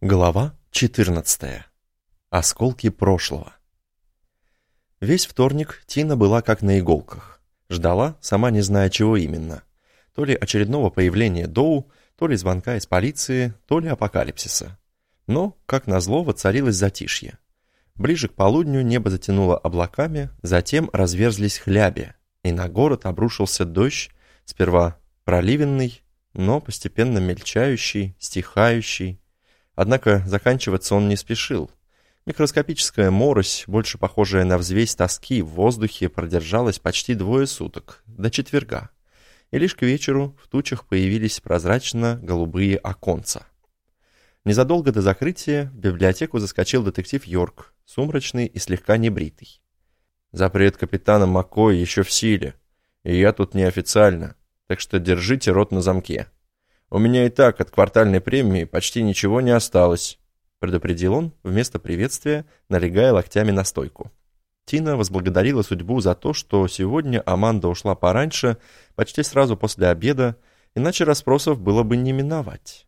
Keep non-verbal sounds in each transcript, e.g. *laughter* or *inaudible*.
Глава 14. Осколки прошлого. Весь вторник Тина была как на иголках. Ждала, сама не зная чего именно. То ли очередного появления Доу, то ли звонка из полиции, то ли апокалипсиса. Но, как назло, воцарилось затишье. Ближе к полудню небо затянуло облаками, затем разверзлись хляби, и на город обрушился дождь, сперва проливенный, но постепенно мельчающий, стихающий, Однако заканчиваться он не спешил. Микроскопическая морось, больше похожая на взвесь тоски, в воздухе продержалась почти двое суток, до четверга. И лишь к вечеру в тучах появились прозрачно-голубые оконца. Незадолго до закрытия в библиотеку заскочил детектив Йорк, сумрачный и слегка небритый. «Запрет капитана Маккоя еще в силе, и я тут неофициально, так что держите рот на замке», у меня и так от квартальной премии почти ничего не осталось», предупредил он вместо приветствия, налегая локтями на стойку. Тина возблагодарила судьбу за то, что сегодня Аманда ушла пораньше, почти сразу после обеда, иначе расспросов было бы не миновать.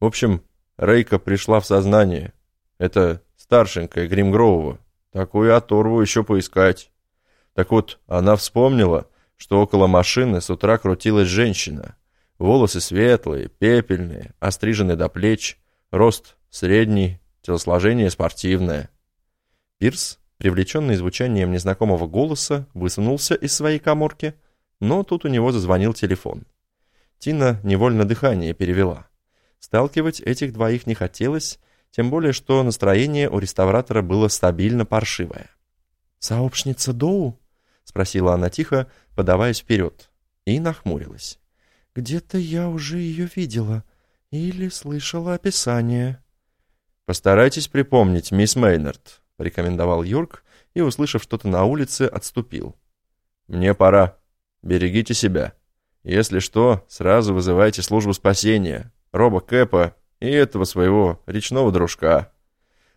В общем, Рейка пришла в сознание. Это старшенькая Гримгроува. Такую оторву еще поискать. Так вот, она вспомнила, что около машины с утра крутилась женщина — Волосы светлые, пепельные, острижены до плеч, рост средний, телосложение спортивное. Пирс, привлеченный звучанием незнакомого голоса, высунулся из своей коморки, но тут у него зазвонил телефон. Тина невольно дыхание перевела. Сталкивать этих двоих не хотелось, тем более, что настроение у реставратора было стабильно паршивое. «Сообщница Доу?» — спросила она тихо, подаваясь вперед, и нахмурилась. Где-то я уже ее видела или слышала описание. «Постарайтесь припомнить, мисс Мейнард», — рекомендовал Йорк и, услышав что-то на улице, отступил. «Мне пора. Берегите себя. Если что, сразу вызывайте службу спасения, Роба Кэпа и этого своего речного дружка.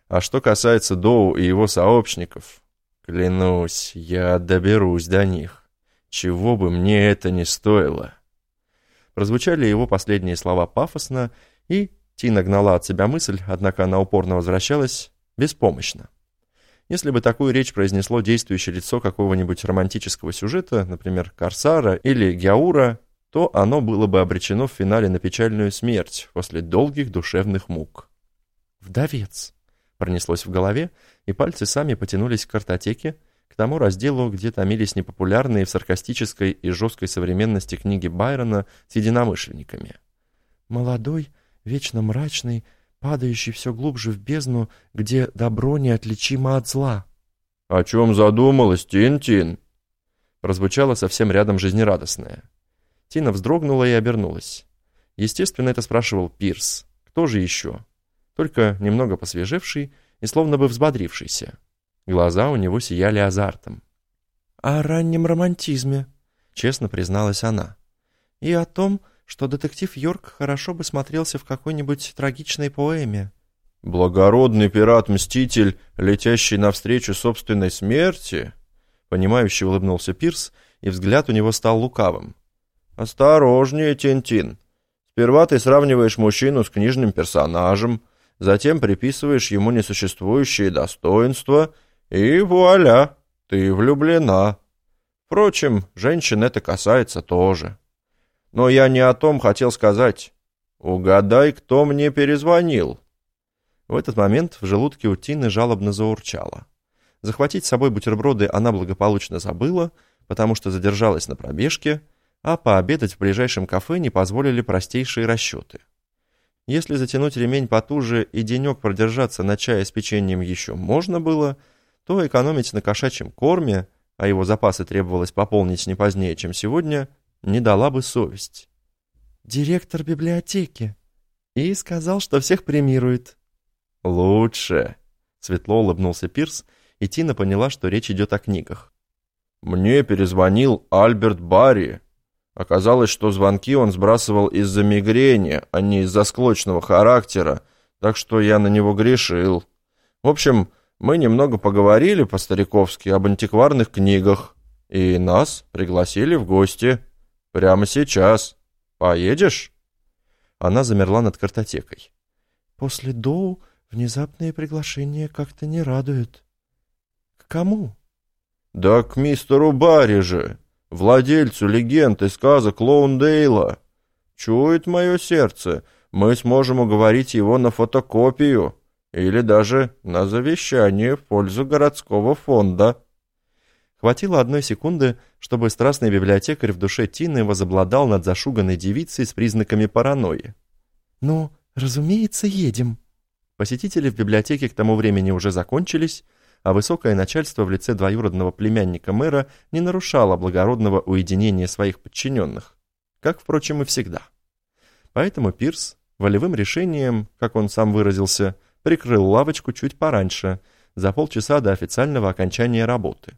А что касается Доу и его сообщников, клянусь, я доберусь до них, чего бы мне это ни стоило». Прозвучали его последние слова пафосно, и Тина гнала от себя мысль, однако она упорно возвращалась, беспомощно. Если бы такую речь произнесло действующее лицо какого-нибудь романтического сюжета, например, Корсара или Гяура, то оно было бы обречено в финале на печальную смерть после долгих душевных мук. «Вдовец!» пронеслось в голове, и пальцы сами потянулись к картотеке, к тому разделу, где томились непопулярные в саркастической и жесткой современности книги Байрона с единомышленниками. «Молодой, вечно мрачный, падающий все глубже в бездну, где добро неотличимо от зла». «О чем задумалась, Тин-Тин?» Прозвучало совсем рядом жизнерадостное. Тина вздрогнула и обернулась. Естественно, это спрашивал Пирс. Кто же еще? Только немного посвежевший и словно бы взбодрившийся. Глаза у него сияли азартом. «О раннем романтизме», — честно призналась она. «И о том, что детектив Йорк хорошо бы смотрелся в какой-нибудь трагичной поэме». «Благородный пират-мститель, летящий навстречу собственной смерти?» Понимающе улыбнулся Пирс, и взгляд у него стал лукавым. «Осторожнее, Тинтин. Сперва ты сравниваешь мужчину с книжным персонажем, затем приписываешь ему несуществующие достоинства — и вуаля, ты влюблена. Впрочем, женщин это касается тоже. Но я не о том хотел сказать. Угадай, кто мне перезвонил. В этот момент в желудке у Тины жалобно заурчало. Захватить с собой бутерброды она благополучно забыла, потому что задержалась на пробежке, а пообедать в ближайшем кафе не позволили простейшие расчеты. Если затянуть ремень потуже и денек продержаться на чае с печеньем еще можно было – то экономить на кошачьем корме, а его запасы требовалось пополнить не позднее, чем сегодня, не дала бы совесть. «Директор библиотеки. И сказал, что всех премирует». «Лучше», — светло улыбнулся Пирс, и Тина поняла, что речь идет о книгах. «Мне перезвонил Альберт Барри. Оказалось, что звонки он сбрасывал из-за мигрени, а не из-за склочного характера, так что я на него грешил. В общем, мы немного поговорили по-стариковски об антикварных книгах, и нас пригласили в гости. Прямо сейчас. Поедешь?» Она замерла над картотекой. После Доу внезапные приглашения как-то не радуют. К кому? Да к мистеру Барри же, владельцу легенд и сказок Лоундейла. Чует мое сердце, мы сможем уговорить его на фотокопию или даже на завещание в пользу городского фонда. Хватило одной секунды, чтобы страстный библиотекарь в душе Тины возобладал над зашуганной девицей с признаками паранойи. «Ну, разумеется, едем». Посетители в библиотеке к тому времени уже закончились, а высокое начальство в лице двоюродного племянника мэра не нарушало благородного уединения своих подчиненных, как, впрочем, и всегда. Поэтому Пирс волевым решением, как он сам выразился, прикрыл лавочку чуть пораньше, за полчаса до официального окончания работы.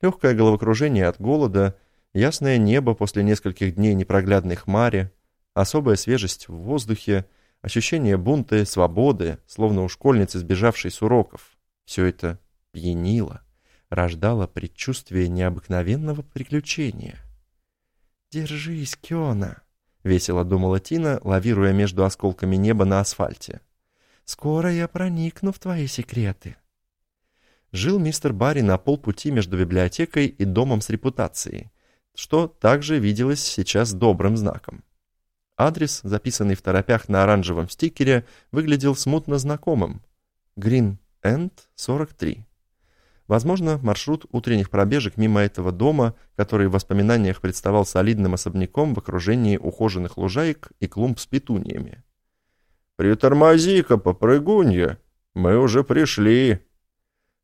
Легкое головокружение от голода, ясное небо после нескольких дней непроглядной хмари, особая свежесть в воздухе, ощущение бунта и свободы, словно у школьницы, сбежавшей с уроков. Все это пьянило, рождало предчувствие необыкновенного приключения. «Держись, Кёна!» — весело думала Тина, лавируя между осколками неба на асфальте. «Скоро я проникну в твои секреты». Жил мистер Барри на полпути между библиотекой и домом с репутацией, что также виделось сейчас добрым знаком. Адрес, записанный в торопях на оранжевом стикере, выглядел смутно знакомым. Green End 43. Возможно, маршрут утренних пробежек мимо этого дома, который в воспоминаниях представал солидным особняком в окружении ухоженных лужаек и клумб с петуниями. «Притормози-ка, попрыгунья, мы уже пришли!»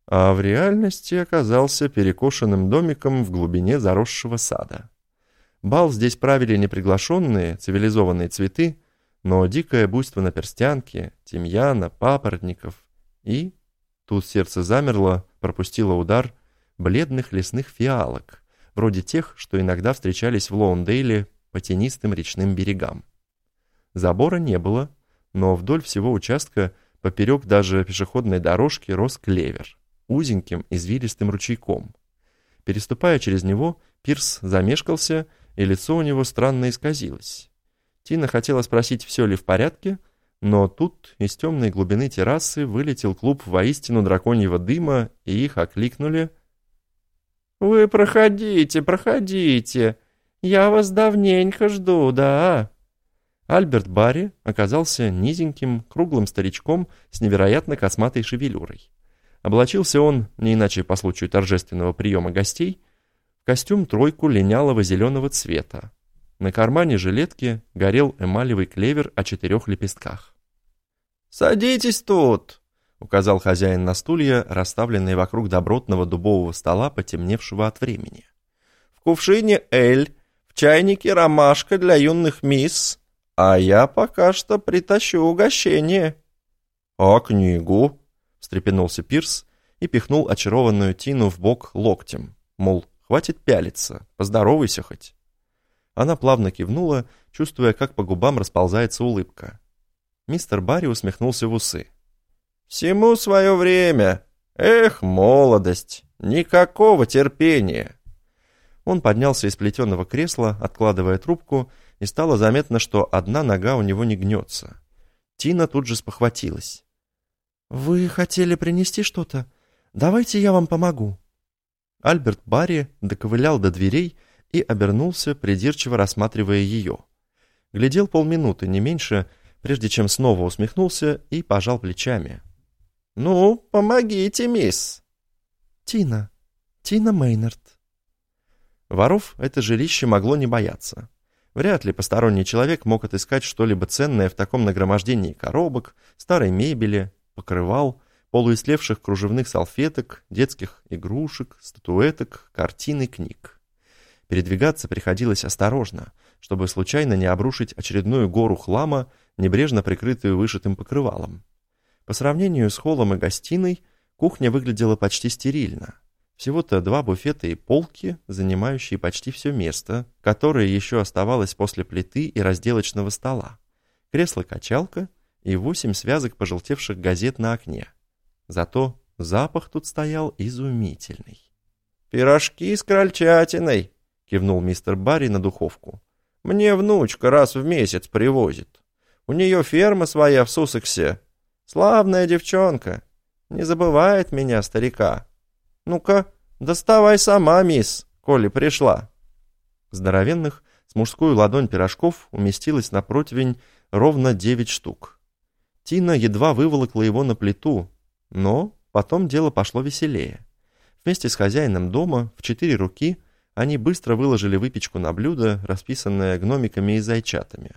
А в реальности оказался перекошенным домиком в глубине заросшего сада. Бал здесь правили неприглашенные, цивилизованные цветы, но дикое буйство на перстянке, тимьяна, папоротников и... Тут сердце замерло, пропустило удар бледных лесных фиалок, вроде тех, что иногда встречались в Лоундейле по тенистым речным берегам. Забора не было, но вдоль всего участка, поперек даже пешеходной дорожки, рос клевер, узеньким извилистым ручейком. Переступая через него, Пирс замешкался и лицо у него странно исказилось. Тина хотела спросить, все ли в порядке, но тут из темной глубины террасы вылетел клуб воистину драконьего дыма, и их окликнули. «Вы проходите, проходите. Я вас давненько жду, да?» Альберт Барри оказался низеньким, круглым старичком с невероятно косматой шевелюрой. Облачился он, не иначе по случаю торжественного приема гостей, Костюм тройку линялого зеленого цвета. На кармане жилетки горел эмалевый клевер о четырех лепестках. «Садитесь тут!» — указал хозяин на стулья, расставленные вокруг добротного дубового стола, потемневшего от времени. «В кувшине эль, в чайнике ромашка для юных мисс, а я пока что притащу угощение». «А книгу?» — встрепенулся Пирс и пихнул очарованную Тину в бок локтем, мол, Хватит пялиться, поздоровайся хоть. Она плавно кивнула, чувствуя, как по губам расползается улыбка. Мистер Барри усмехнулся в усы. «Всему свое время. Эх, молодость! Никакого терпения!» Он поднялся из плетеного кресла, откладывая трубку, и стало заметно, что одна нога у него не гнется. Тина тут же спохватилась. «Вы хотели принести что-то? Давайте я вам помогу». Альберт Барри доковылял до дверей и обернулся, придирчиво рассматривая ее. Глядел полминуты, не меньше, прежде чем снова усмехнулся и пожал плечами. «Ну, помогите, мисс!» «Тина. Тина Мейнард». Воров это жилище могло не бояться. Вряд ли посторонний человек мог отыскать что-либо ценное в таком нагромождении коробок, старой мебели, покрывал, полуислевших кружевных салфеток, детских игрушек, статуэток, картин и книг. Передвигаться приходилось осторожно, чтобы случайно не обрушить очередную гору хлама, небрежно прикрытую вышитым покрывалом. По сравнению с холлом и гостиной, кухня выглядела почти стерильно. Всего-то два буфета и полки, занимающие почти все место, которое еще оставалось после плиты и разделочного стола, кресло-качалка и восемь связок пожелтевших газет на окне. Зато запах тут стоял изумительный. «Пирожки с крольчатиной!» — кивнул мистер Барри на духовку. «Мне внучка раз в месяц привозит. У нее ферма своя в Сусексе. Славная девчонка. Не забывает меня, старика. Ну-ка, доставай сама, мисс, коли пришла». Здоровенных с мужскую ладонь пирожков уместилось на противень ровно девять штук. Тина едва выволокла его на плиту, но потом дело пошло веселее. Вместе с хозяином дома в четыре руки они быстро выложили выпечку на блюдо, расписанное гномиками и зайчатами.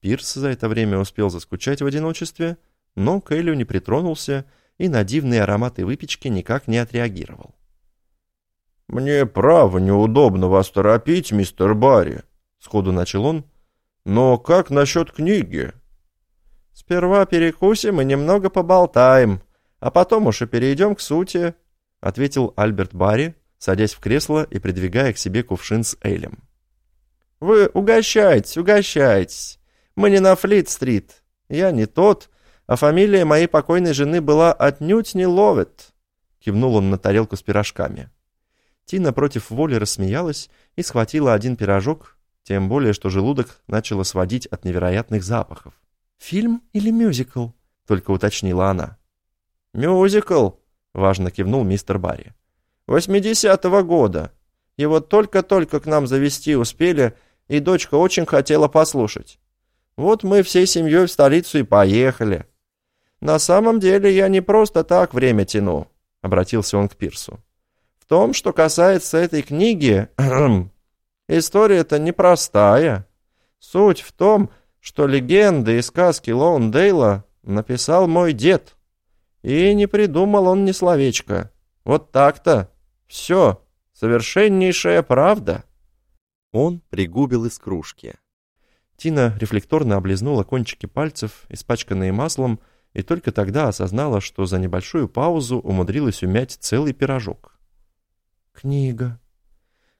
Пирс за это время успел заскучать в одиночестве, но к Элю не притронулся и на дивные ароматы выпечки никак не отреагировал. «Мне право неудобно вас торопить, мистер Барри», — сходу начал он. «Но как насчет книги?» «Сперва перекусим и немного поболтаем, а потом уж и перейдем к сути», — ответил Альберт Барри, садясь в кресло и придвигая к себе кувшин с Элем. «Вы угощайтесь, угощайтесь. Мы не на Флит-стрит. Я не тот, а фамилия моей покойной жены была отнюдь не Ловет», — кивнул он на тарелку с пирожками. Тина против воли рассмеялась и схватила один пирожок, тем более, что желудок начало сводить от невероятных запахов. «Фильм или мюзикл?» — только уточнила она. «Мюзикл», — важно кивнул мистер Барри. «Восьмидесятого года. Его только-только к нам завести успели, и дочка очень хотела послушать. Вот мы всей семьей в столицу и поехали. На самом деле я не просто так время тяну», — обратился он к Пирсу. «В том, что касается этой книги, *clears throat* история-то непростая. Суть в том, что легенды и сказки Лоундейла написал мой дед». И не придумал он ни словечко. Вот так-то. Все. Совершеннейшая правда. Он пригубил из кружки. Тина рефлекторно облизнула кончики пальцев, испачканные маслом, и только тогда осознала, что за небольшую паузу умудрилась умять целый пирожок. «Книга.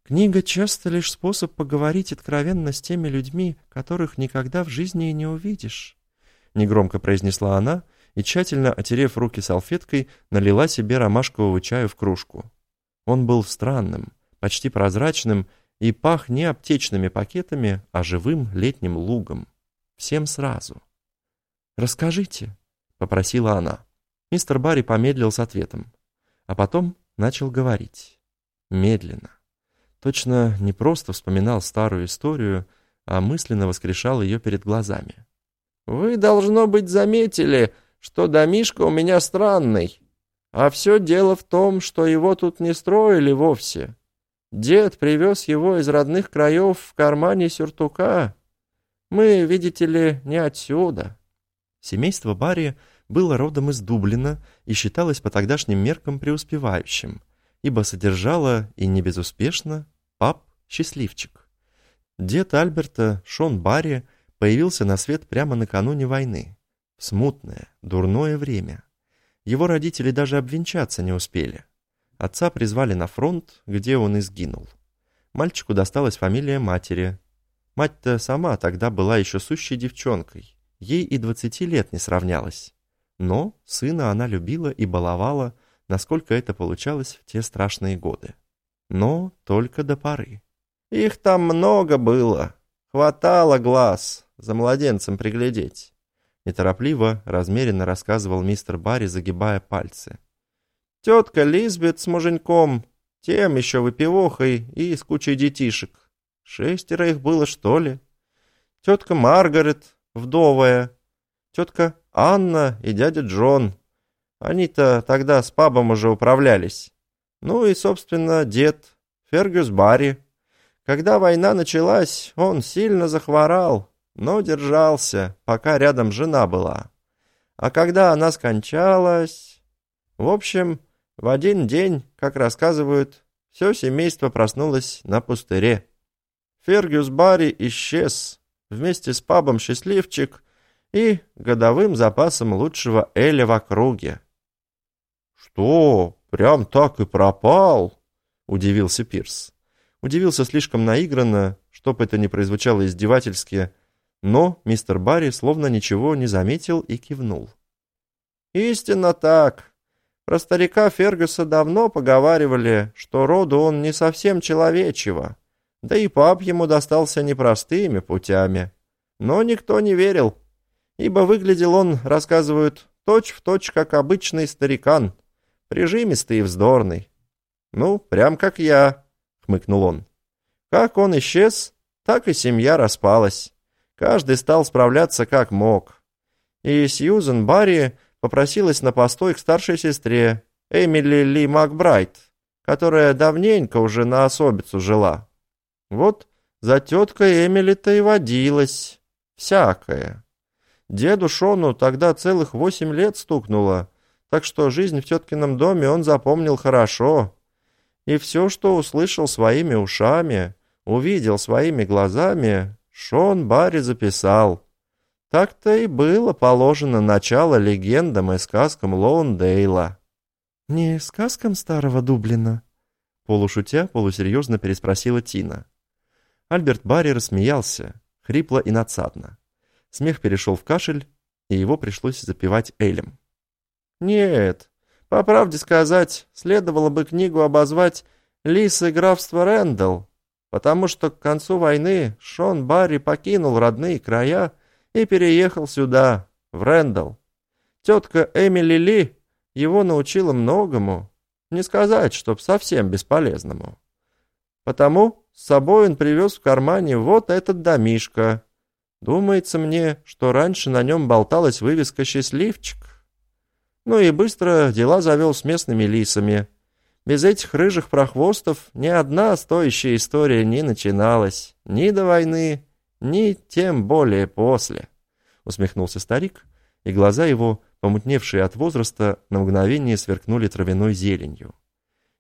Книга часто лишь способ поговорить откровенно с теми людьми, которых никогда в жизни и не увидишь», — негромко произнесла она, — и, тщательно отерев руки салфеткой, налила себе ромашкового чаю в кружку. Он был странным, почти прозрачным и пах не аптечными пакетами, а живым летним лугом. Всем сразу. «Расскажите», — попросила она. Мистер Барри помедлил с ответом, а потом начал говорить. Медленно. Точно не просто вспоминал старую историю, а мысленно воскрешал ее перед глазами. «Вы, должно быть, заметили, что домишко у меня странный. А все дело в том, что его тут не строили вовсе. Дед привез его из родных краев в кармане сюртука. Мы, видите ли, не отсюда». Семейство Барри было родом из Дублина и считалось по тогдашним меркам преуспевающим, ибо содержало, и не безуспешно, пап-счастливчик. Дед Альберта, Шон Барри, появился на свет прямо накануне войны смутное, дурное время. Его родители даже обвенчаться не успели. Отца призвали на фронт, где он и сгинул. Мальчику досталась фамилия матери. Мать-то сама тогда была еще сущей девчонкой. Ей и двадцати лет не сравнялось. Но сына она любила и баловала, насколько это получалось в те страшные годы. Но только до поры. Их там много было. Хватало глаз за младенцем приглядеть. Неторопливо, размеренно рассказывал мистер Барри, загибая пальцы. «Тетка Лизбет с муженьком, тем еще выпивохой и с кучей детишек. Шестеро их было, что ли? Тетка Маргарет, вдовая, тетка Анна и дядя Джон. Они-то тогда с пабом уже управлялись. Ну и, собственно, дед, Фергюс Барри. Когда война началась, он сильно захворал, но держался, пока рядом жена была. А когда она скончалась... В общем, в один день, как рассказывают, все семейство проснулось на пустыре. Фергюс Барри исчез вместе с пабом «Счастливчик» и годовым запасом лучшего Эля в округе. «Что, прям так и пропал?» — удивился Пирс. Удивился слишком наигранно, чтоб это не прозвучало издевательски, но мистер Барри словно ничего не заметил и кивнул. «Истинно так. Про старика Фергюса давно поговаривали, что роду он не совсем человечего, да и пап ему достался непростыми путями. Но никто не верил. ибо выглядел он, рассказывают, точь-в-точь, точь, как обычный старикан, прижимистый и вздорный. «Ну, прям как я», — хмыкнул он. «Как он исчез, так и семья распалась. Каждый стал справляться как мог. И Сьюзен Барри попросилась на постой к старшей сестре, Эмили Ли Макбрайт, которая давненько уже на особицу жила. Вот за теткой Эмили-то и водилась. Всякое. Деду Шону тогда целых восемь лет стукнуло, так что жизнь в теткином доме он запомнил хорошо. И все, что услышал своими ушами, увидел своими глазами, Шон Барри записал. Так-то и было положено начало легендам и сказкам Лоундейла. «Не сказкам старого Дублина?» Полушутя, полусерьезно переспросила Тина. Альберт Барри рассмеялся, хрипло и надсадно. Смех перешел в кашель, и его пришлось запивать элем. «Нет, по правде сказать, следовало бы книгу обозвать «Лисы графства Рэндалл», потому что к концу войны Шон Барри покинул родные края и переехал сюда, в Рэндалл. Тетка Эмили Ли его научила многому, не сказать, чтоб совсем бесполезному. Потому с собой он привез в кармане вот этот домишко. Думается мне, что раньше на нем болталась вывеска «Счастливчик». Ну и быстро дела завел с местными лисами. Без этих рыжих прохвостов ни одна стоящая история не начиналась. Ни до войны, ни тем более после. Усмехнулся старик, и глаза его, помутневшие от возраста, на мгновение сверкнули травяной зеленью.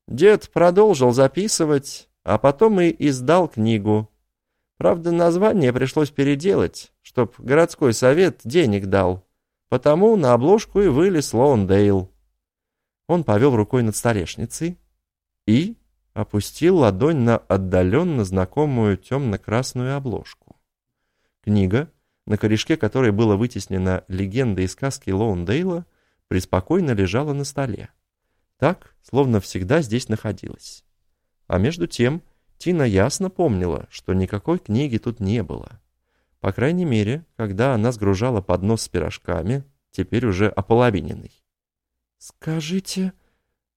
Дед продолжил записывать, а потом и издал книгу. Правда, название пришлось переделать, чтоб городской совет денег дал. Потому на обложку и вылез Лоундейл. Он повел рукой над столешницей и опустил ладонь на отдаленно знакомую темно-красную обложку. Книга, на корешке которой было вытеснено легенда и сказки Лоундейла, преспокойно лежала на столе. Так, словно всегда здесь находилась. А между тем, Тина ясно помнила, что никакой книги тут не было. По крайней мере, когда она сгружала поднос с пирожками, теперь уже ополовиненный. «Скажите...»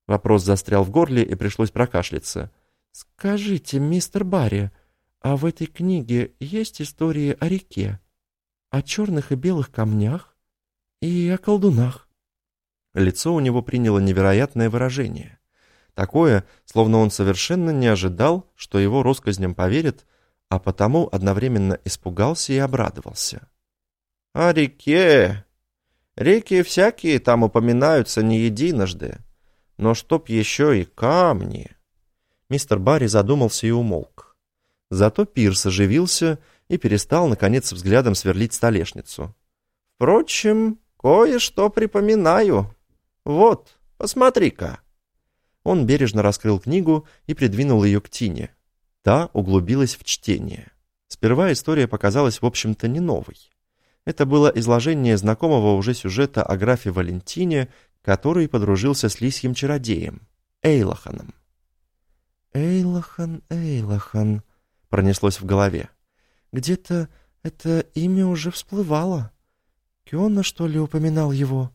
Вопрос застрял в горле и пришлось прокашляться. «Скажите, мистер Барри, а в этой книге есть истории о реке, о черных и белых камнях и о колдунах?» Лицо у него приняло невероятное выражение. Такое, словно он совершенно не ожидал, что его россказням поверят, а потому одновременно испугался и обрадовался. «О реке! Реки всякие там упоминаются не единожды, но чтоб еще и камни!» Мистер Барри задумался и умолк. Зато Пирс оживился и перестал, наконец, взглядом сверлить столешницу. «Впрочем, кое-что припоминаю. Вот, посмотри-ка!» Он бережно раскрыл книгу и придвинул ее к Тине. Та углубилась в чтение. Сперва история показалась, в общем-то, не новой. Это было изложение знакомого уже сюжета о графе Валентине, который подружился с лисьим чародеем, Эйлаханом. «Эйлахан, Эйлахан», — пронеслось в голове. «Где-то это имя уже всплывало. Киона, что ли, упоминал его?»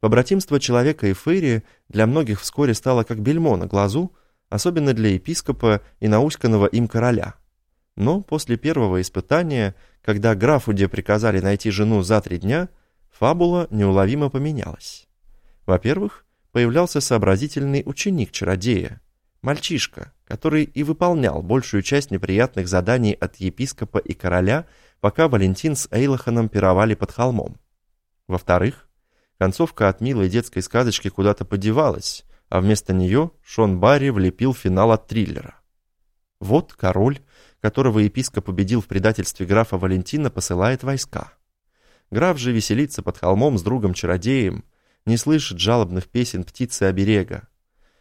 Побратимство человека и Фейри для многих вскоре стало как бельмо на глазу, особенно для епископа и науськанного им короля. Но после первого испытания, когда графуде приказали найти жену за три дня, фабула неуловимо поменялась. Во-первых, появлялся сообразительный ученик чародея, мальчишка, который и выполнял большую часть неприятных заданий от епископа и короля, пока Валентин с Эйлаханом пировали под холмом. Во-вторых, концовка от милой детской сказочки куда-то подевалась, а вместо нее Шон Барри влепил финал от триллера. Вот король, которого епископ победил в предательстве графа Валентина, посылает войска. Граф же веселится под холмом с другом-чародеем, не слышит жалобных песен птицы оберега.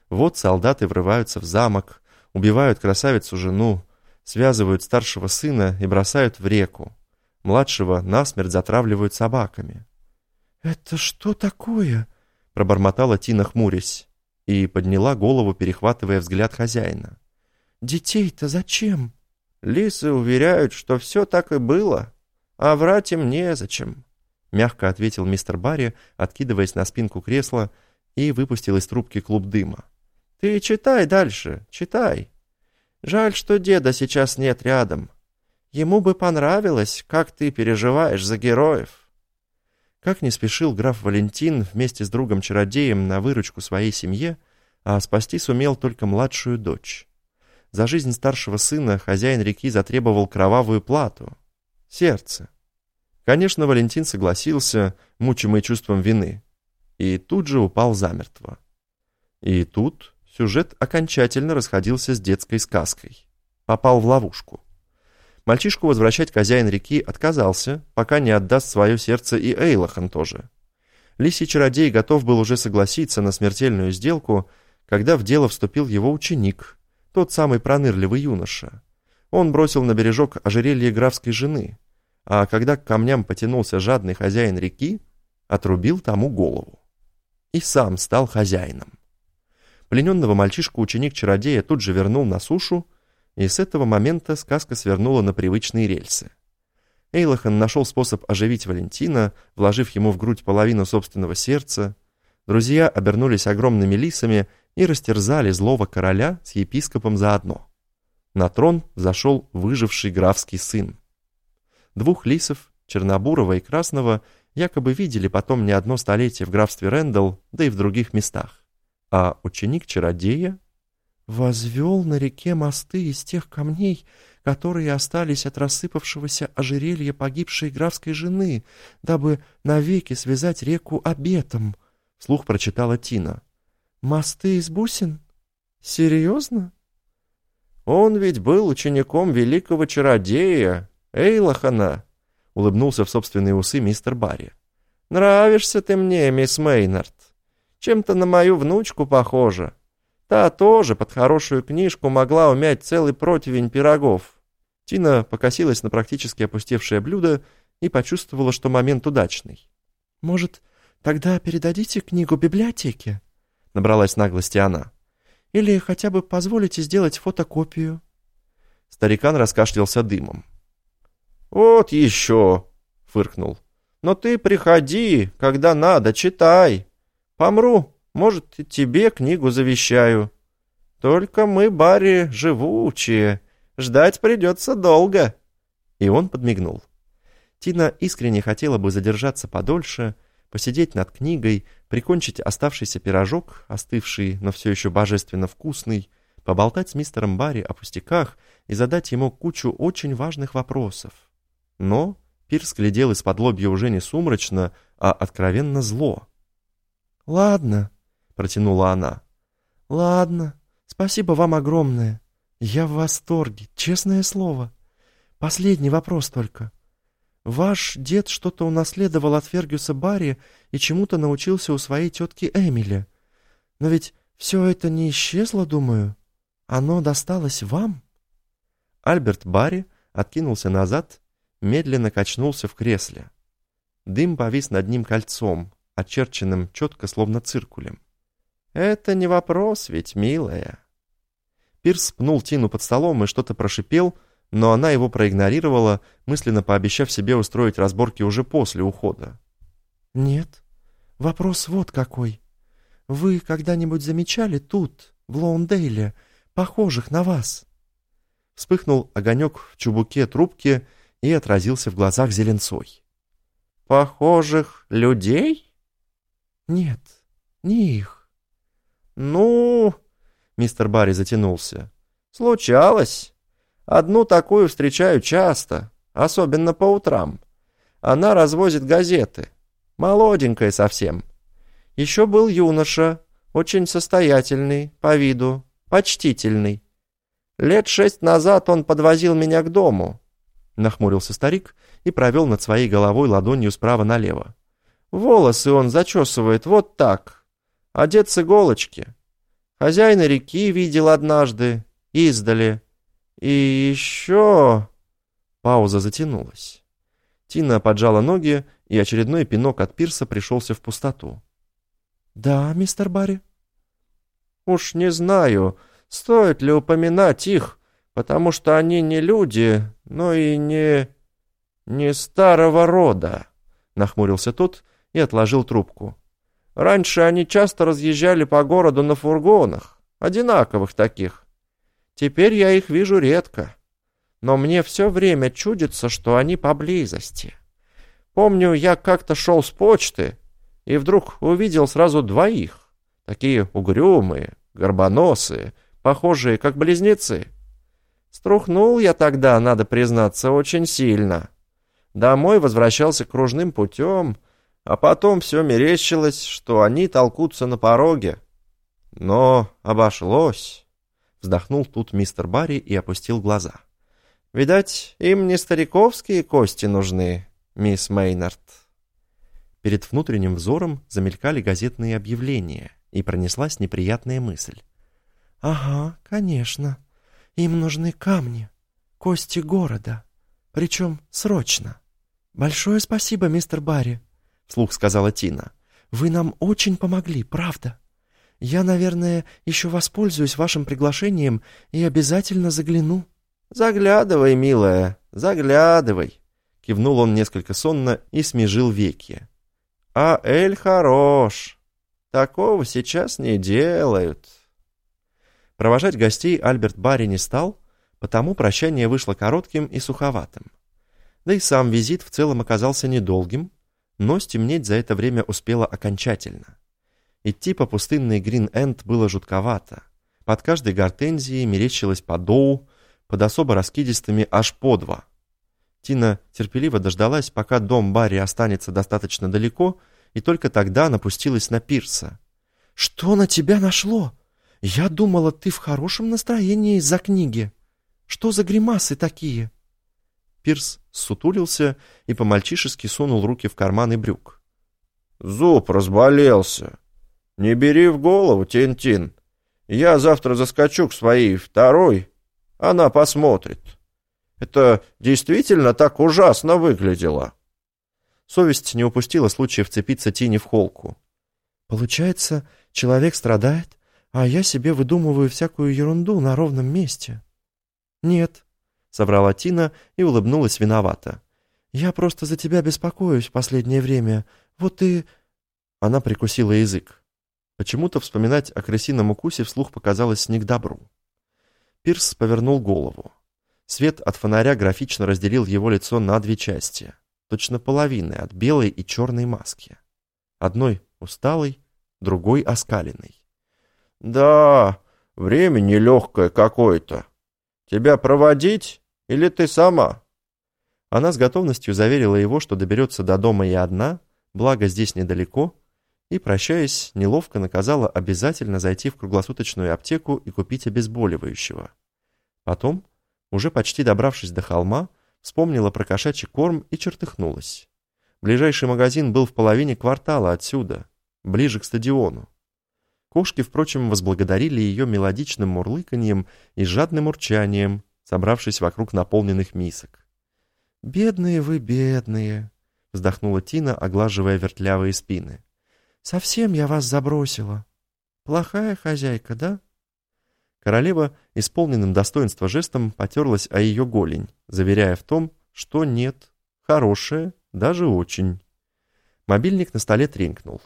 Вот солдаты врываются в замок, убивают красавицу-жену, связывают старшего сына и бросают в реку. Младшего насмерть затравливают собаками. «Это что такое?» — пробормотала Тина, хмурясь и подняла голову, перехватывая взгляд хозяина. «Детей-то зачем?» «Лисы уверяют, что все так и было, а врать им незачем. — мягко ответил мистер Барри, откидываясь на спинку кресла и выпустил из трубки клуб дыма. «Ты читай дальше, читай. Жаль, что деда сейчас нет рядом. Ему бы понравилось, как ты переживаешь за героев». Как не спешил граф Валентин вместе с другом-чародеем на выручку своей семье, а спасти сумел только младшую дочь. За жизнь старшего сына хозяин реки затребовал кровавую плату. Сердце. Конечно, Валентин согласился, мучимый чувством вины, и тут же упал замертво. И тут сюжет окончательно расходился с детской сказкой. Попал в ловушку. Мальчишку возвращать хозяин реки отказался, пока не отдаст свое сердце и Эйлахан тоже. Лисий чародей готов был уже согласиться на смертельную сделку, когда в дело вступил его ученик, тот самый пронырливый юноша. Он бросил на бережок ожерелье графской жены, а когда к камням потянулся жадный хозяин реки, отрубил тому голову. И сам стал хозяином. Плененного мальчишку ученик-чародея тут же вернул на сушу, и с этого момента сказка свернула на привычные рельсы. Эйлахан нашел способ оживить Валентина, вложив ему в грудь половину собственного сердца. Друзья обернулись огромными лисами и растерзали злого короля с епископом заодно. На трон зашел выживший графский сын. Двух лисов, Чернобурова и Красного, якобы видели потом не одно столетие в графстве Рэндалл, да и в других местах. А ученик чародея возвел на реке мосты из тех камней, которые остались от рассыпавшегося ожерелья погибшей графской жены, дабы навеки связать реку обетом, — вслух прочитала Тина. «Мосты из бусин? Серьезно?» «Он ведь был учеником великого чародея, Эйлахана», — улыбнулся в собственные усы мистер Барри. «Нравишься ты мне, мисс Мейнард. Чем-то на мою внучку похожа. Та тоже под хорошую книжку могла умять целый противень пирогов». Тина покосилась на практически опустевшее блюдо и почувствовала, что момент удачный. «Может, тогда передадите книгу библиотеке?» — набралась наглости она. «Или хотя бы позволите сделать фотокопию?» Старикан раскашлялся дымом. «Вот еще!» — фыркнул. «Но ты приходи, когда надо, читай. Помру, может, тебе книгу завещаю. Только мы, Барри, живучие, ждать придется долго». И он подмигнул. Тина искренне хотела бы задержаться подольше, — посидеть над книгой, прикончить оставшийся пирожок, остывший, но все еще божественно вкусный, поболтать с мистером Барри о пустяках и задать ему кучу очень важных вопросов. Но Пирс глядел из-под лобья уже не сумрачно, а откровенно зло. «Ладно», — протянула она. «Ладно, спасибо вам огромное. Я в восторге, честное слово. Последний вопрос только. Ваш дед что-то унаследовал от Фергюса Барри и чему-то научился у своей тетки Эмили. Но ведь все это не исчезло, думаю. Оно досталось вам?» Альберт Барри откинулся назад, медленно качнулся в кресле. Дым повис над ним кольцом, очерченным четко, словно циркулем. «Это не вопрос ведь, милая». Пирс пнул Тину под столом и что-то прошипел — но она его проигнорировала, мысленно пообещав себе устроить разборки уже после ухода. «Нет, вопрос вот какой. Вы когда-нибудь замечали тут, в Лоундейле, похожих на вас?» Вспыхнул огонек в чубуке трубки и отразился в глазах зеленцой. «Похожих людей?» «Нет, не их». «Ну...» — мистер Барри затянулся. «Случалось». Одну такую встречаю часто, особенно по утрам. Она развозит газеты. Молоденькая совсем. Еще был юноша, очень состоятельный, по виду, почтительный. Лет шесть назад он подвозил меня к дому. Нахмурился старик и провел над своей головой ладонью справа налево. Волосы он зачесывает вот так, одет с иголочки. Хозяина реки видел однажды, издали. И еще...» Пауза затянулась. Тина поджала ноги, и очередной пинок от пирса пришелся в пустоту. «Да, мистер Барри?» «Уж не знаю, стоит ли упоминать их, потому что они не люди, но и не... не старого рода», — нахмурился тот и отложил трубку. «Раньше они часто разъезжали по городу на фургонах, одинаковых таких. Теперь я их вижу редко, но мне все время чудится, что они поблизости. Помню, я как-то шел с почты и вдруг увидел сразу двоих, такие угрюмые, горбоносые, похожие как близнецы. Струхнул я тогда, надо признаться, очень сильно. Домой возвращался кружным путем, а потом все мерещилось, что они толкутся на пороге. Но обошлось. Вздохнул тут мистер Барри и опустил глаза. Видать, им не стариковские кости нужны, мисс Мейнард. Перед внутренним взором замелькали газетные объявления, и пронеслась неприятная мысль. «Ага, конечно. Им нужны камни, кости города, причем срочно. Большое спасибо, мистер Барри», — вслух сказала Тина. «Вы нам очень помогли, правда. Я, наверное, еще воспользуюсь вашим приглашением и обязательно загляну». «Заглядывай, милая, заглядывай», — кивнул он несколько сонно и смежил веки. «А Эль хорош. Такого сейчас не делают». Провожать гостей Альберт Барри не стал, потому прощание вышло коротким и суховатым. Да и сам визит в целом оказался недолгим, но стемнеть за это время успело окончательно. Идти по пустынной Грин-Энд было жутковато. Под каждой гортензией мерещилось по доу, под особо раскидистыми аж по два. Тина терпеливо дождалась, пока дом Барри останется достаточно далеко, и только тогда напустилась на пирса. «Что на тебя нашло?» «Я думала, ты в хорошем настроении из-за книги. Что за гримасы такие?» Пирс сутулился и по-мальчишески сунул руки в карманы брюк. «Зуб разболелся. Не бери в голову, Тинтин. Я завтра заскочу к своей второй. Она посмотрит. Это действительно так ужасно выглядело». Совесть не упустила случая вцепиться Тине в холку. «Получается, человек страдает, а я себе выдумываю всякую ерунду на ровном месте». «Нет», — соврала Тина и улыбнулась виновато. «Я просто за тебя беспокоюсь в последнее время. Вот и...» Она прикусила язык. Почему-то вспоминать о крысином укусе вслух показалось не к добру. Пирс повернул голову. Свет от фонаря графично разделил его лицо на две части, точно половины от белой и черной маски. Одной усталой, другой оскаленной. «Да, время нелегкое какое-то. Тебя проводить или ты сама?» Она с готовностью заверила его, что доберется до дома и одна, благо здесь недалеко, и, прощаясь, неловко наказала обязательно зайти в круглосуточную аптеку и купить обезболивающего. Потом, уже почти добравшись до холма, вспомнила про кошачий корм и чертыхнулась. Ближайший магазин был в половине квартала отсюда, ближе к стадиону. Кошки, впрочем, возблагодарили ее мелодичным мурлыканьем и жадным урчанием, собравшись вокруг наполненных мисок. «Бедные вы, бедные!» — вздохнула Тина, оглаживая вертлявые спины. «Совсем я вас забросила. Плохая хозяйка, да?» Королева, исполненным достоинства жестом, потерлась о ее голень, заверяя в том, что нет, хорошая, даже очень. Мобильник на столе тренькнул.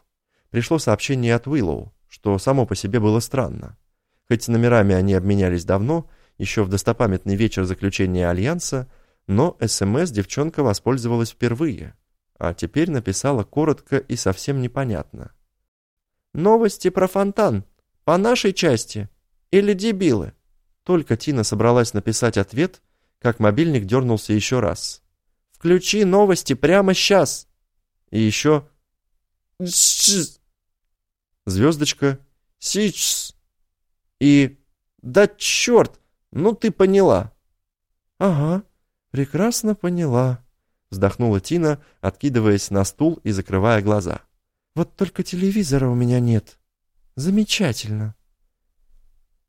Пришло сообщение от Уиллоу что само по себе было странно. Хоть номерами они обменялись давно, еще в достопамятный вечер заключения Альянса, но СМС девчонка воспользовалась впервые, а теперь написала коротко и совсем непонятно. «Новости про фонтан. По нашей части. Или дебилы?» Только Тина собралась написать ответ, как мобильник дернулся еще раз. «Включи новости прямо сейчас!» И еще звездочка, сич и... Да черт, ну ты поняла. Ага, прекрасно поняла, вздохнула Тина, откидываясь на стул и закрывая глаза. Вот только телевизора у меня нет. Замечательно.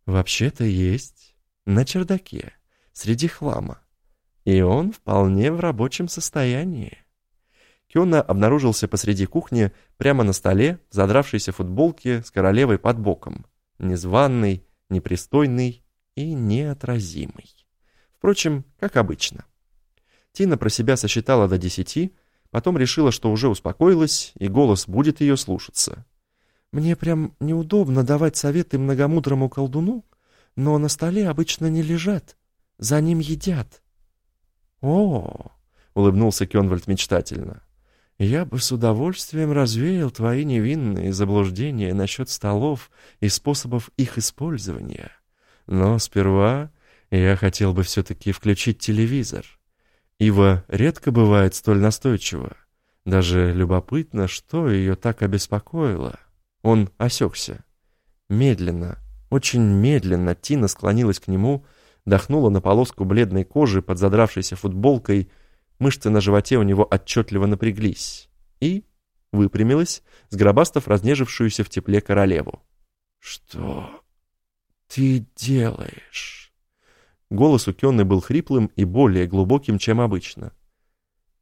Вообще-то есть. На чердаке, среди хлама. И он вполне в рабочем состоянии. Кёна обнаружился посреди кухни, прямо на столе, в задравшейся футболке с королевой под боком. Незваный, непристойный и неотразимый. Впрочем, как обычно. Тина про себя сосчитала до десяти, Потом решила, что уже успокоилась, и голос будет ее слушаться. «Мне прям неудобно давать советы многомудрому колдуну, но на столе обычно не лежат, за ним едят». «О!» — улыбнулся Кенвальд мечтательно. «Я бы с удовольствием развеял твои невинные заблуждения насчет столов и способов их использования. Но сперва я хотел бы все-таки включить телевизор». Ива редко бывает столь настойчива. Даже любопытно, что ее так обеспокоило. Он осекся. Медленно, очень медленно Тина склонилась к нему, дохнула на полоску бледной кожи под задравшейся футболкой, мышцы на животе у него отчетливо напряглись, и выпрямилась, сгробастав разнежившуюся в тепле королеву. «Что ты делаешь?» Голос у Кенны был хриплым и более глубоким, чем обычно.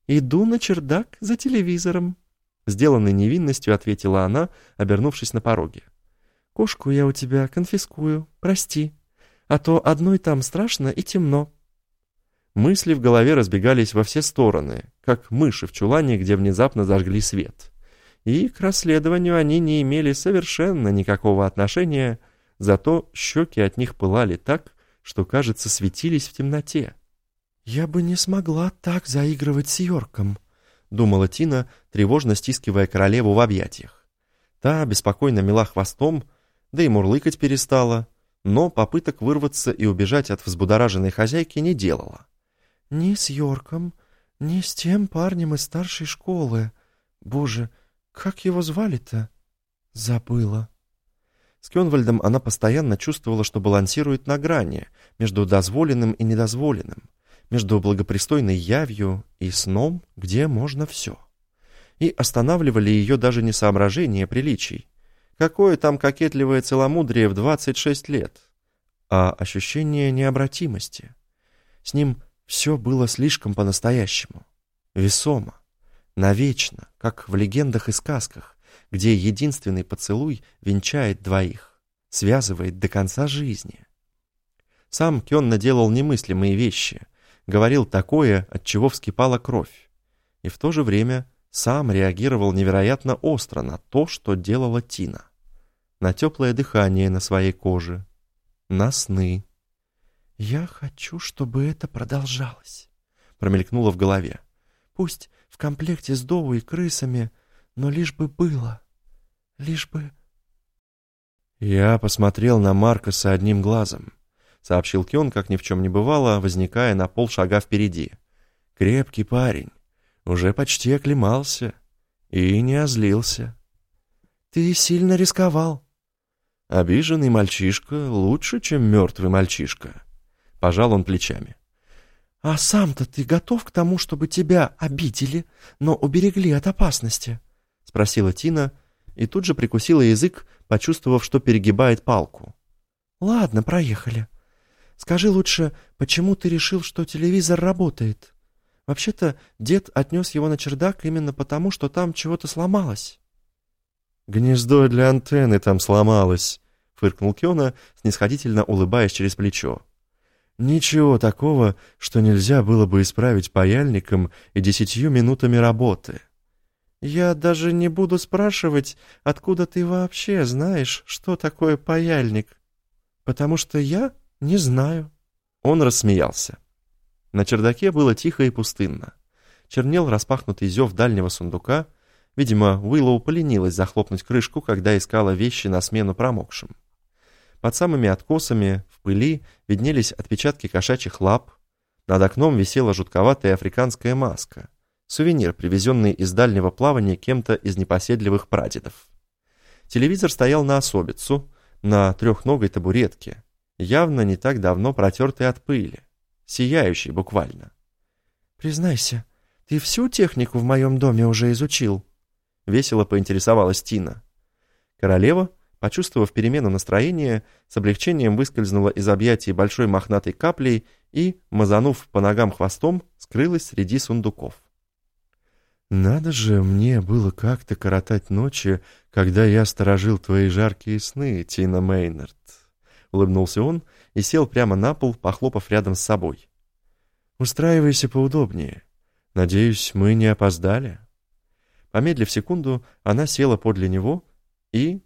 «Иду на чердак за телевизором», — сделанной невинностью ответила она, обернувшись на пороге. «Кошку я у тебя конфискую, прости, а то одной там страшно и темно». Мысли в голове разбегались во все стороны, как мыши в чулане, где внезапно зажгли свет. И к расследованию они не имели совершенно никакого отношения, зато щеки от них пылали так, что, кажется, светились в темноте. «Я бы не смогла так заигрывать с Йорком», — думала Тина, тревожно стискивая королеву в объятиях. Та беспокойно мела хвостом, да и мурлыкать перестала, но попыток вырваться и убежать от взбудораженной хозяйки не делала. «Ни с Йорком, ни с тем парнем из старшей школы. Боже, как его звали-то?» «Забыла». С Кёнвальдом она постоянно чувствовала, что балансирует на грани между дозволенным и недозволенным, между благопристойной явью и сном, где можно все. И останавливали ее даже не соображения приличий. Какое там кокетливое целомудрие в 26 лет, а ощущение необратимости. С ним все было слишком по-настоящему, весомо, навечно, как в легендах и сказках, где единственный поцелуй венчает двоих, связывает до конца жизни. Сам Кён наделал немыслимые вещи, говорил такое, от чего вскипала кровь, и в то же время сам реагировал невероятно остро на то, что делала Тина. На теплое дыхание на своей коже, на сны. «Я хочу, чтобы это продолжалось», — промелькнуло в голове. «Пусть в комплекте с Доу и крысами, но лишь бы было. Лишь бы... Я посмотрел на Маркоса одним глазом, сообщил Кион, как ни в чем не бывало, возникая на полшага впереди. Крепкий парень, уже почти оклемался и не озлился. Ты сильно рисковал. Обиженный мальчишка лучше, чем мертвый мальчишка. Пожал он плечами. «А сам-то ты готов к тому, чтобы тебя обидели, но уберегли от опасности?» — спросила Тина, и тут же прикусила язык, почувствовав, что перегибает палку. «Ладно, проехали. Скажи лучше, почему ты решил, что телевизор работает? Вообще-то дед отнес его на чердак именно потому, что там чего-то сломалось». «Гнездо для антенны там сломалось», — фыркнул Кёна, снисходительно улыбаясь через плечо. «Ничего такого, что нельзя было бы исправить паяльником и десятью минутами работы». «Я даже не буду спрашивать, откуда ты вообще знаешь, что такое паяльник, потому что я не знаю». Он рассмеялся. На чердаке было тихо и пустынно. Чернел распахнутый зев дальнего сундука. Видимо, Уиллоу поленилась захлопнуть крышку, когда искала вещи на смену промокшим. Под самыми откосами, в пыли, виднелись отпечатки кошачьих лап. Над окном висела жутковатая африканская маска — Сувенир, привезенный из дальнего плавания кем-то из непоседливых прадедов. Телевизор стоял на особицу, на трехногой табуретке, явно не так давно протертый от пыли, сияющий буквально. «Признайся, ты всю технику в моем доме уже изучил?» Весело поинтересовалась Тина. Королева, почувствовав перемену настроения, с облегчением выскользнула из объятий большой мохнатой каплей и, мазанув по ногам хвостом, скрылась среди сундуков. «Надо же мне было как-то коротать ночи, когда я сторожил твои жаркие сны, Тина Мейнард», — улыбнулся он и сел прямо на пол, похлопав рядом с собой. «Устраивайся поудобнее. «Надеюсь, мы не опоздали?» Помедлив секунду, она села подле него и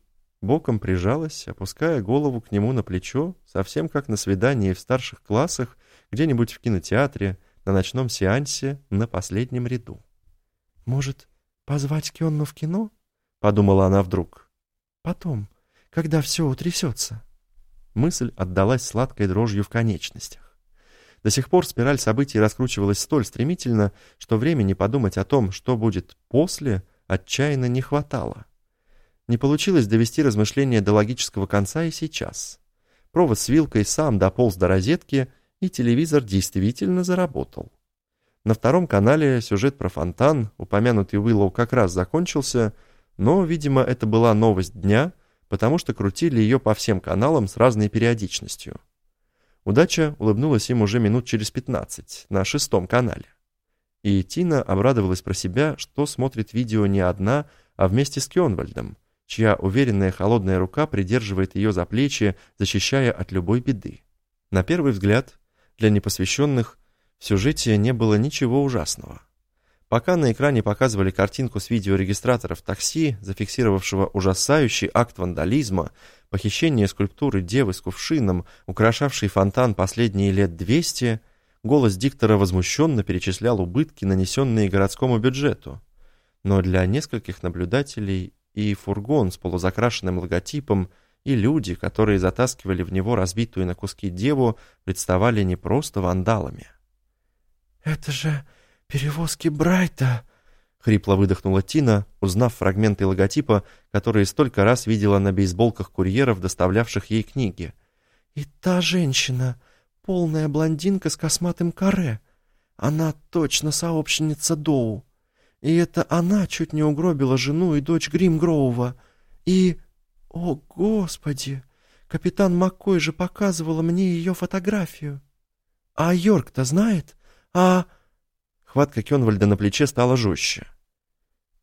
боком прижалась, опуская голову к нему на плечо, совсем как на свидании в старших классах, где-нибудь в кинотеатре, на ночном сеансе, на последнем ряду. «Может, позвать Кионну в кино?» — подумала она вдруг. «Потом, когда все утрясется». Мысль отдалась сладкой дрожью в конечностях. До сих пор спираль событий раскручивалась столь стремительно, что времени подумать о том, что будет после, отчаянно не хватало. Не получилось довести размышления до логического конца и сейчас. Провод с вилкой сам дополз до розетки, и телевизор действительно заработал. На втором канале сюжет про фонтан, упомянутый Уиллоу, как раз закончился, но, видимо, это была новость дня, потому что крутили ее по всем каналам с разной периодичностью. Удача улыбнулась им уже минут через 15 на шестом канале. И Тина обрадовалась про себя, что смотрит видео не одна, а вместе с Кёнвальдом, чья уверенная холодная рука придерживает ее за плечи, защищая от любой беды. На первый взгляд, для непосвященных, в сюжете не было ничего ужасного. Пока на экране показывали картинку с видеорегистратора в такси, зафиксировавшего ужасающий акт вандализма, похищение скульптуры девы с кувшином, украшавшей фонтан последние лет 200, голос диктора возмущенно перечислял убытки, нанесенные городскому бюджету. Но для нескольких наблюдателей и фургон с полузакрашенным логотипом, и люди, которые затаскивали в него разбитую на куски деву, представали не просто вандалами. «Это же перевозки Брайта!» — хрипло выдохнула Тина, узнав фрагменты логотипа, которые столько раз видела на бейсболках курьеров, доставлявших ей книги. «И та женщина, полная блондинка с косматым каре, она точно сообщница Доу. И это она чуть не угробила жену и дочь Гримгроува. И... О, Господи! Капитан Маккой же показывала мне ее фотографию. А Йорк-то знает? А...» Хватка Кенвальда на плече стала жестче.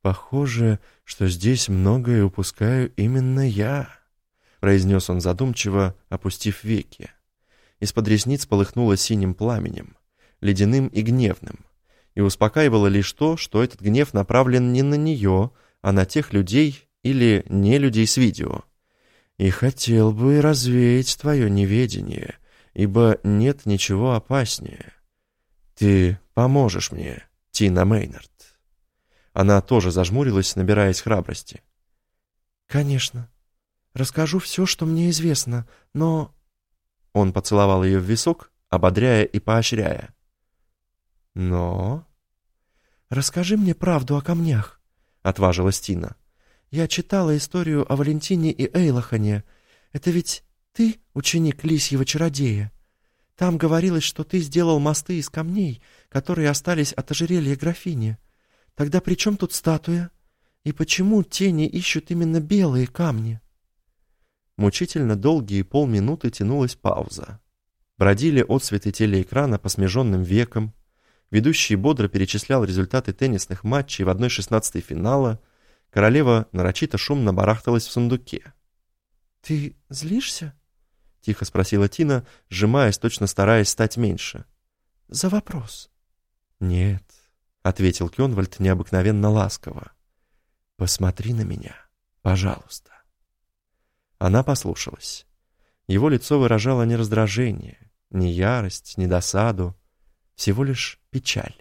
«Похоже, что здесь многое упускаю именно я», — произнес он задумчиво, опустив веки. Из-под ресниц полыхнуло синим пламенем, ледяным и гневным и успокаивало лишь то, что этот гнев направлен не на нее, а на тех людей или не людей с видео. И хотел бы развеять твое неведение, ибо нет ничего опаснее. Ты поможешь мне, Тина Мейнард. Она тоже зажмурилась, набираясь храбрости. «Конечно. Расскажу все, что мне известно, но...» Он поцеловал ее в висок, ободряя и поощряя. Но... «Расскажи мне правду о камнях», — отважилась Тина. «Я читала историю о Валентине и Эйлахане. Это ведь ты ученик лисьего чародея? Там говорилось, что ты сделал мосты из камней, которые остались от ожерелья графини. Тогда при чем тут статуя? И почему тени ищут именно белые камни?» Мучительно долгие полминуты тянулась пауза. Бродили отцветы телеэкрана по смеженным векам, Ведущий бодро перечислял результаты теннисных матчей в одной шестнадцатой финала. Королева нарочито шумно барахталась в сундуке. «Ты злишься?» — тихо спросила Тина, сжимаясь, точно стараясь стать меньше. «За вопрос». «Нет», — ответил Кёнвальд необыкновенно ласково. «Посмотри на меня, пожалуйста». Она послушалась. Его лицо выражало не раздражение, не ярость, не досаду, всего лишь печаль.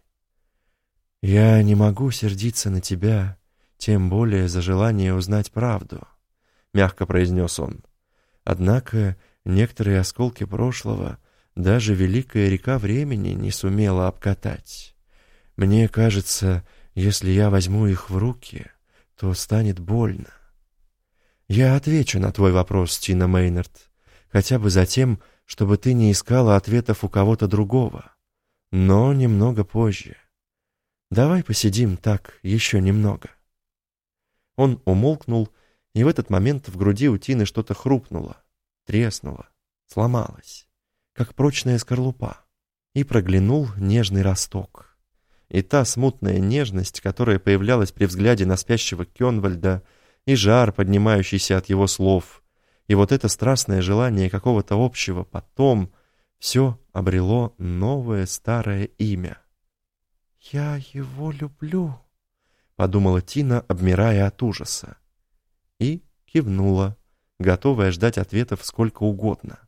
«Я не могу сердиться на тебя, тем более за желание узнать правду», — мягко произнес он. «Однако некоторые осколки прошлого даже великая река времени не сумела обкатать. Мне кажется, если я возьму их в руки, то станет больно. Я отвечу на твой вопрос, Тина Мейнард, хотя бы за тем, чтобы ты не искала ответов у кого-то другого но немного позже. Давай посидим так еще немного». Он умолкнул, и в этот момент в груди у Тины что-то хрупнуло, треснуло, сломалось, как прочная скорлупа, и проглянул нежный росток. И та смутная нежность, которая появлялась при взгляде на спящего Кенвальда, и жар, поднимающийся от его слов, и вот это страстное желание какого-то общего потом — все обрело новое старое имя. «Я его люблю», — подумала Тина, обмирая от ужаса. И кивнула, готовая ждать ответов сколько угодно.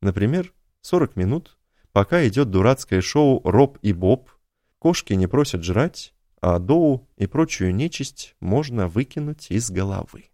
Например, 40 минут, пока идет дурацкое шоу «Роб и Боб», кошки не просят жрать, а Доу и прочую нечисть можно выкинуть из головы.